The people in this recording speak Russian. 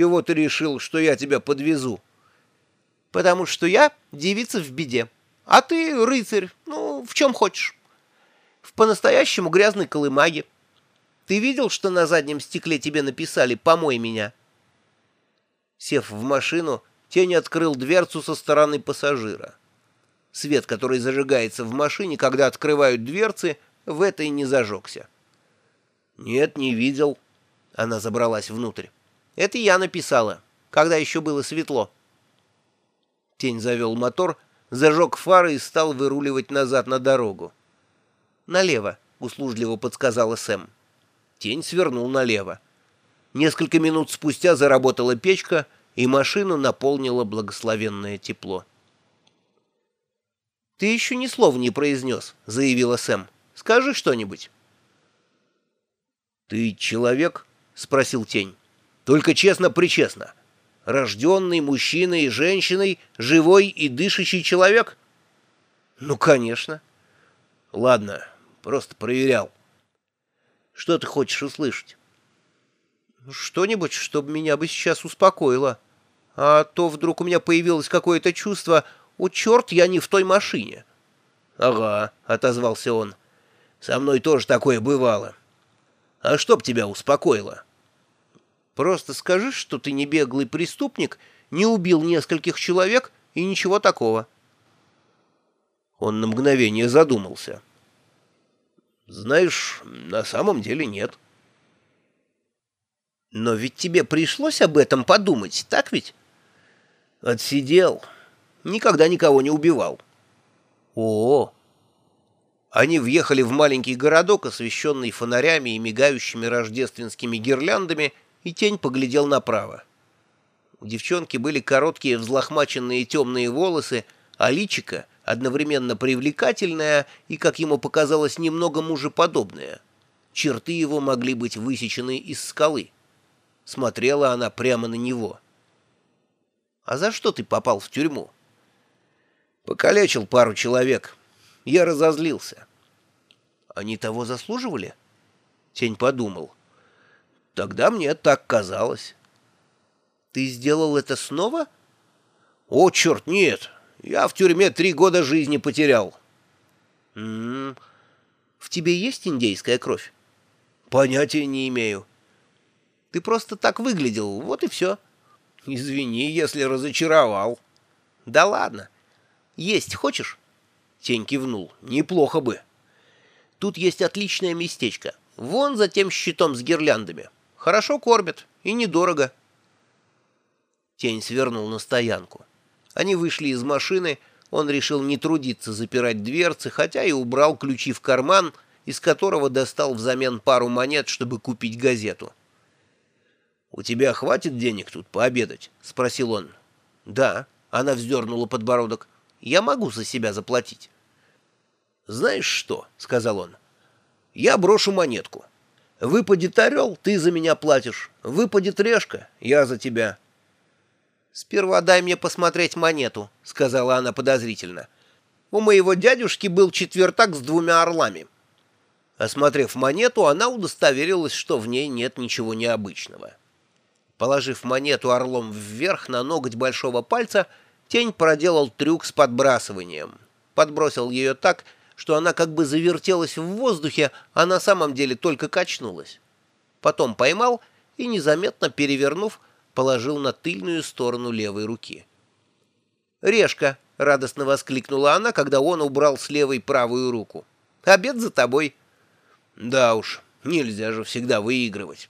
чего ты решил, что я тебя подвезу?» «Потому что я девица в беде, а ты рыцарь, ну, в чем хочешь. В по-настоящему грязной колымаге. Ты видел, что на заднем стекле тебе написали «Помой меня»?» Сев в машину, тень открыл дверцу со стороны пассажира. Свет, который зажигается в машине, когда открывают дверцы, в этой не зажегся. «Нет, не видел». Она забралась внутрь. «Это я написала, когда еще было светло». Тень завел мотор, зажег фары и стал выруливать назад на дорогу. «Налево», — услужливо подсказала Сэм. Тень свернул налево. Несколько минут спустя заработала печка, и машину наполнило благословенное тепло. «Ты еще ни слова не произнес», — заявила Сэм. «Скажи что-нибудь». «Ты человек?» — спросил Тень. «Только честно-причестно. Рожденный мужчиной и женщиной, живой и дышащий человек?» «Ну, конечно». «Ладно, просто проверял». «Что ты хочешь услышать?» «Что-нибудь, чтобы меня бы сейчас успокоило. А то вдруг у меня появилось какое-то чувство, о, черт, я не в той машине». «Ага», — отозвался он. «Со мной тоже такое бывало». А что б тебя успокоило? Просто скажи, что ты не беглый преступник, не убил нескольких человек и ничего такого. Он на мгновение задумался. Знаешь, на самом деле нет. Но ведь тебе пришлось об этом подумать, так ведь? Отсидел. Никогда никого не убивал. О, они въехали в маленький городок, освещенный фонарями и мигающими рождественскими гирляндами, и тень поглядел направо. У девчонки были короткие взлохмаченные темные волосы, а личико одновременно привлекательное и, как ему показалось, немного мужеподобное. Черты его могли быть высечены из скалы. Смотрела она прямо на него. «А за что ты попал в тюрьму?» «Покалечил пару человек». Я разозлился. Они того заслуживали? Тень подумал. Тогда мне так казалось. Ты сделал это снова? О, черт, нет. Я в тюрьме три года жизни потерял. М -м -м. В тебе есть индейская кровь? Понятия не имею. Ты просто так выглядел, вот и все. Извини, если разочаровал. Да ладно. Есть хочешь? Тень кивнул. «Неплохо бы». «Тут есть отличное местечко. Вон за тем щитом с гирляндами. Хорошо кормят и недорого». Тень свернул на стоянку. Они вышли из машины, он решил не трудиться запирать дверцы, хотя и убрал ключи в карман, из которого достал взамен пару монет, чтобы купить газету. «У тебя хватит денег тут пообедать?» — спросил он. «Да», — она вздернула подбородок. Я могу за себя заплатить. «Знаешь что?» — сказал он. «Я брошу монетку. Выпадет орел, ты за меня платишь. Выпадет решка, я за тебя». «Сперва дай мне посмотреть монету», — сказала она подозрительно. «У моего дядюшки был четвертак с двумя орлами». Осмотрев монету, она удостоверилась, что в ней нет ничего необычного. Положив монету орлом вверх на ноготь большого пальца, Тень проделал трюк с подбрасыванием. Подбросил ее так, что она как бы завертелась в воздухе, а на самом деле только качнулась. Потом поймал и, незаметно перевернув, положил на тыльную сторону левой руки. «Решка!» — радостно воскликнула она, когда он убрал с левой правую руку. «Обед за тобой!» «Да уж, нельзя же всегда выигрывать».